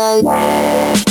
Bye.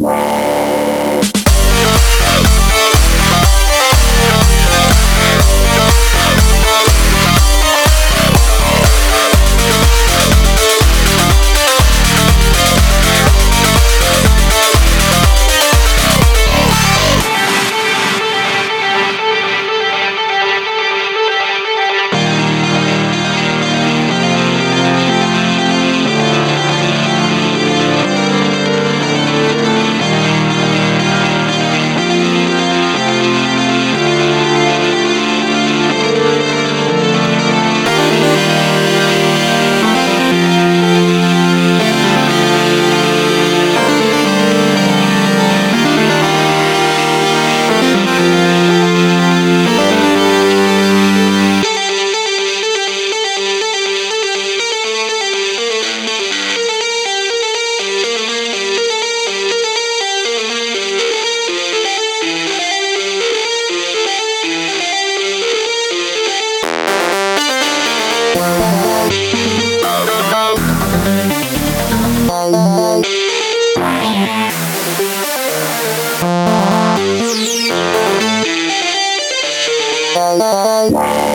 Wow. Bye.